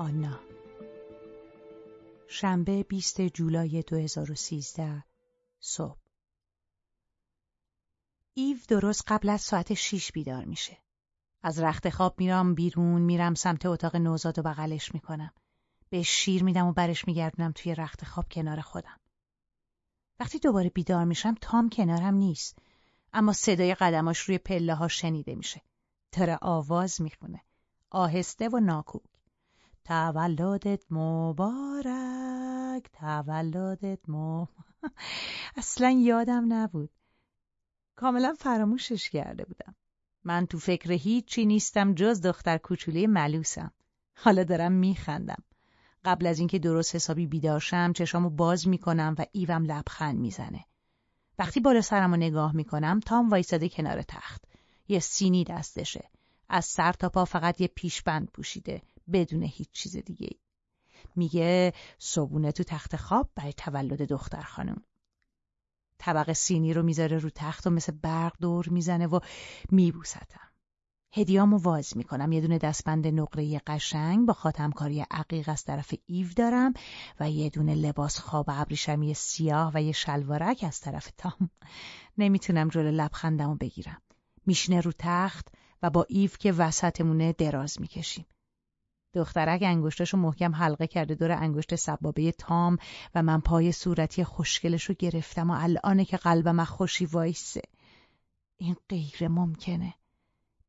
آنا شنبه 20 جولای 2013 صبح ایو درست قبل از ساعت 6 بیدار میشه. از رخت خواب میرم بیرون میرم سمت اتاق نوزاد و بغلش می‌کنم. به شیر میدم و برش میگردونم توی رخت خواب کنار خودم. وقتی دوباره بیدار میشم تام کنارم نیست. اما صدای قدماش روی پله ها شنیده میشه. تره آواز می‌خونه. آهسته و ناکوک. تولدت مبارک تولدت مبارک اصلا یادم نبود. کاملا فراموشش کرده بودم. من تو فکر هیچی نیستم جز دختر کوچولی ملوسم. حالا دارم میخندم. قبل از اینکه درست حسابی بیدارشم چشامو باز می‌کنم و ایوم لبخند می‌زنه. وقتی بالا سرمو نگاه می‌کنم تام وایساده کنار تخت. یه سینی دستشه. از سر تا پا فقط یه پیشبند پوشیده. بدون هیچ چیز دیگه میگه صبونه تو تخت خواب برای تولد دختر خانم. طبق سینی رو می‌ذاره رو تخت و مثل برق دور می‌زنه و میبوستم هدیامو واز می‌کنم. یه دونه دستبند نقره قشنگ با خاتمکاری عقیق از طرف ایو دارم و یه دونه لباس خواب ابریشمی سیاه و یه شلوارک از طرف تام. نمی‌تونم جلو لبخندمو بگیرم. میشینه رو تخت و با ایو که وسطمونه دراز می‌کشیم. دخترک انگشتاشو محکم حلقه کرده دور انگشت سبابه تام و من پای صورتی خوشگلش رو گرفتم و الانه که قلبم خوشی وایسه. این غیر ممکنه.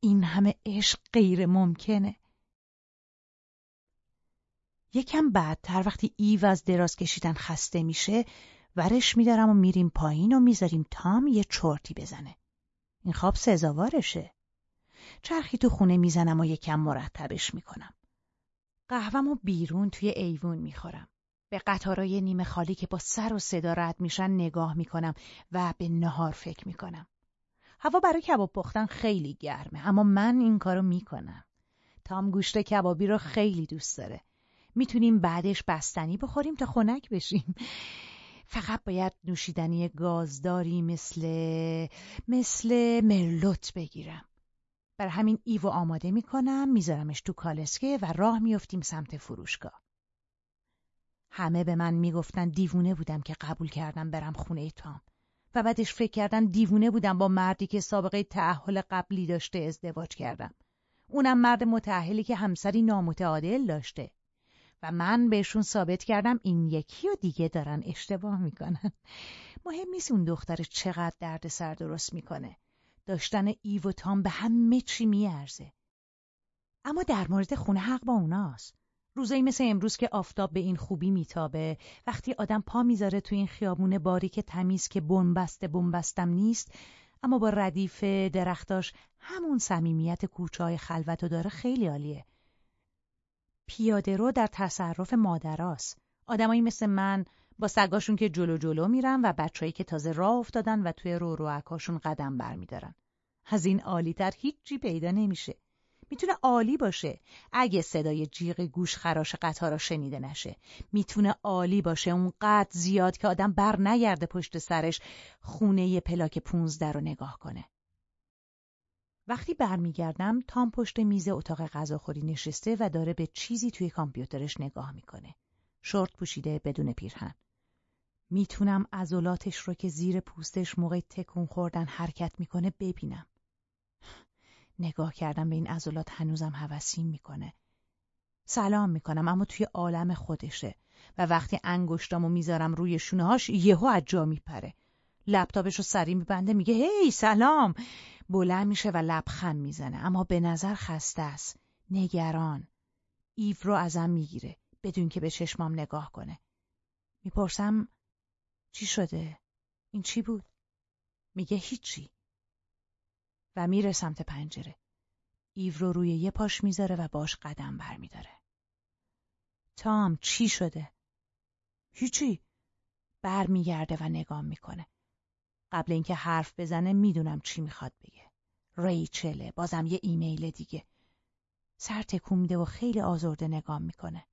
این همه عشق غیر ممکنه. یکم بعدتر وقتی ایو از دراز کشیدن خسته میشه ورش میدارم و میریم پایین و می‌ذاریم تام یه چرتی بزنه. این خواب سزاوارشه. چرخی تو خونه می‌زنم و یکم مرتبش می‌کنم. قهوه‌مو بیرون توی ایوون می‌خورم. به قطارای نیمه خالی که با سر و صدا رد میشن نگاه می‌کنم و به نهار فکر می‌کنم. هوا برای کباب پختن خیلی گرمه اما من این کارو می‌کنم. تام گوشت کبابی رو خیلی دوست داره. می‌تونیم بعدش بستنی بخوریم تا خنک بشیم. فقط باید نوشیدنی گازداری مثل مثل مرلوت بگیرم. بر همین ایو آماده می‌کنم میذارمش تو کالسکه و راه میفتیم سمت فروشگاه. همه به من می‌گفتن دیوونه بودم که قبول کردم برم خونه تام و بعدش فکر کردم دیوونه بودم با مردی که سابقه تعهل قبلی داشته ازدواج کردم. اونم مرد متعهلی که همسری نامتعادل داشته. و من بهشون ثابت کردم این یکی و دیگه دارن اشتباه می‌کنن. مهم نیست اون دختر چقدر درد سر درست می‌کنه. داشتن ایو و تام به همه چی میارزه. اما در مورد خونه حق با اوناست. روزایی مثل امروز که آفتاب به این خوبی میتابه وقتی آدم پا می‌ذاره تو این خیابون باریک تمیز که بنبسته بنبستم نیست اما با ردیف درختاش همون صمیمیت کوچه خلوتو داره خیلی عالیه. پیاده رو در تصرف مادراست. آدمایی مثل من با سگاشون که جلو جلو میرن و بچهایی که تازه راه افتادن و توی رو روکاشون قدم برمیدارن. از این عالیتر هیچی پیدا نمیشه. می‌تونه عالی باشه اگه صدای جیغ گوش خراش قطارا شنیده نشه. می‌تونه عالی باشه اونقدر زیاد که آدم بر نگرده پشت سرش خونه پلاک پونزده رو نگاه کنه. وقتی برمیگردم تام پشت میز اتاق غذاخوری نشسته و داره به چیزی توی کامپیوترش نگاه می‌کنه. شورت پوشیده بدون پیرهن. می‌تونم عضلاتش رو که زیر پوستش موقع تکون خوردن حرکت می‌کنه ببینم. نگاه کردم به این عضلات هنوزم حوسیم می‌کنه. سلام می‌کنم اما توی عالم خودشه و وقتی انگشتامو می‌ذارم روی شونه هاش یهو از جا میپره. لپتاپش رو سری میبنده میگه هی سلام بلند میشه و لبخند می‌زنه اما به نظر خسته است نگران ایو رو ازم می‌گیره بدون که به چشمام نگاه کنه می‌پرسم چی شده؟ این چی بود؟ میگه هیچی. و میره سمت پنجره. ایو رو روی یه پاش می‌ذاره و باش قدم برمیداره. تام چی شده؟ هیچی. برمیگرده و نگام می‌کنه. قبل اینکه حرف بزنه می‌دونم چی می‌خواد بگه. ریچله بازم یه ایمیل دیگه. سر تکون میده و خیلی آزرده نگام می‌کنه.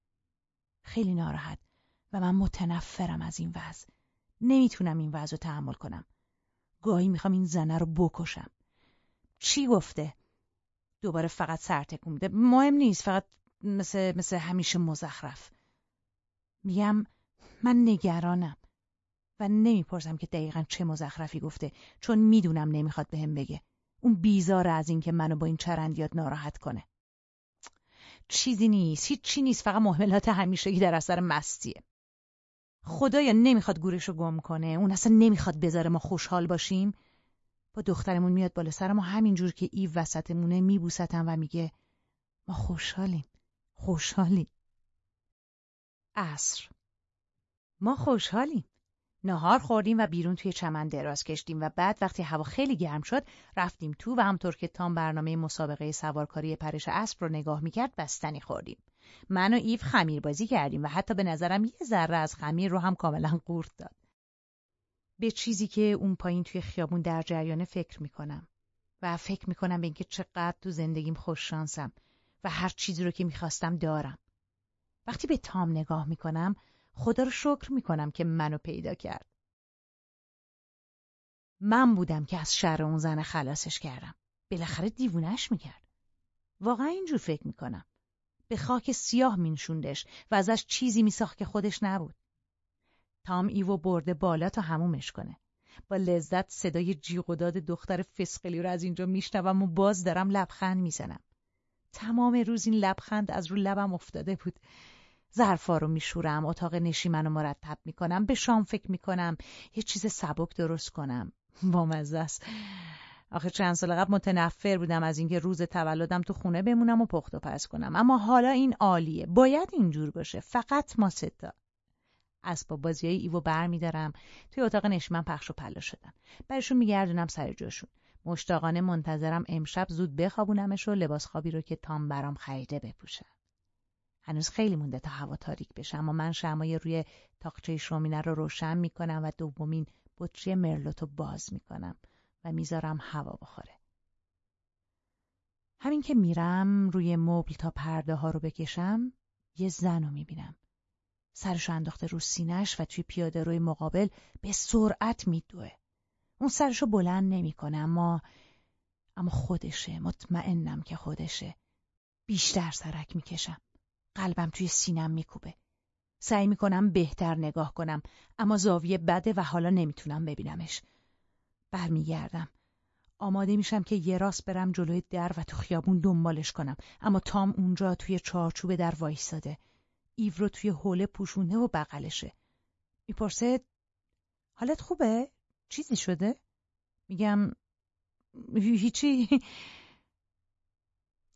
خیلی ناراحت و من متنفرم از این وضع. نمی‌تونم این وضع رو تحمل کنم. گاهی می‌خوام این زنه رو بکشم. چی گفته؟ دوباره فقط سر تکون میده. مهم نیست فقط مثل, مثل همیشه مزخرف. میگم من نگرانم و نمی‌پرسم که دقیقا چه مزخرفی گفته چون می‌دونم نمی‌خواد بهم بگه. اون بیزاره از اینکه منو با این چرندیات ناراحت کنه. چیزی نیست هیچ چی نیست فقط محملات همیشگی در اثر مستیه. خدایا نمی‌خواد گورشو گم کنه. اون اصلا نمی‌خواد بذاره ما خوشحال باشیم. با دخترمون میاد بالا سر ما همینجور که ایو وسطمونه میبوستم و میگه ما خوشحالیم. خوشحالیم. عصر. ما خوشحالیم. نهار خوردیم و بیرون توی چمن دراز کشتیم و بعد وقتی هوا خیلی گرم شد رفتیم تو و همطور که تام برنامه مسابقه سوارکاری پرش اسب رو نگاه می‌کرد بستنی خوردیم. من و ایف خمیر بازی کردیم و حتی به نظرم یه ذره از خمیر رو هم کاملا قورت داد به چیزی که اون پایین توی خیابون در جریانه فکر می‌کنم و فکر می‌کنم به اینکه چقدر تو زندگیم خوش شانسم و هر چیزی رو که می‌خواستم دارم وقتی به تام نگاه می‌کنم خدا رو شکر می‌کنم که منو پیدا کرد. من بودم که از شر اون زن خلاصش کردم. بالاخره دیوونش می‌کرد. واقعا اینجور فکر می‌کنم. به خاک سیاه مینشوندش و ازش چیزی میساخت که خودش نبود. تام ایوو برده بالا تا همومش کنه. با لذت صدای جیغ و داد دختر فسقلی رو از اینجا میشنوم و باز دارم لبخند می‌زنم. تمام روز این لبخند از رو لبم افتاده بود. ظرفا رو میشورم اتاق نشیمن رو مرتب می‌کنم به شام فکر می‌کنم یه چیز سبک درست کنم بامزه است آخه چند سال قبل متنفر بودم از اینکه روز تولدم تو خونه بمونم و پخت و پس کنم. اما حالا این عالیه. باید اینجور باشه. فقط ما ستا اسباب های ایوو بر میدارم توی اتاق نشیمن پخش و پلا شدن. برشون میگردونم سر جاشون. مشتاقانه منتظرم امشب زود بخوابونمش و لباس خوابی رو که تام برام خریده بپوشم. هنوز خیلی مونده تا هوا تاریک بشه اما من شمای روی تاقچه شومینه رو روشن می‌کنم و دومین بطری مرلوتو باز می‌کنم. و می‌ذارم هوا بخوره. همین که میرم روی مبل تا پرده ها رو بکشم یه زن رو می‌بینم. سرشو انداخته رو سینش و توی پیاده روی مقابل به سرعت میدوه. اون سرشو بلند نمی‌کنه اما اما خودشه مطمئنم که خودشه. بیشتر سرک می‌کشم. قلبم توی سینم میکوبه. سعی می‌کنم بهتر نگاه کنم اما زاویه بده و حالا نمی‌تونم ببینمش. برمیگردم. آماده میشم که یه راست برم جلوی در و تو خیابون دنبالش کنم اما تام اونجا توی چارچوب در وایستاده. ایو رو توی حوله پوشونه و بغلشه. می‌پرسه حالت خوبه؟ چیزی شده؟ میگم هیچی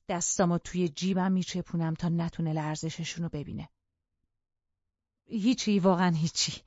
دستامو توی جیبم میچپونم تا نتونه لرزششونو ببینه. هیچی واقعا هیچی.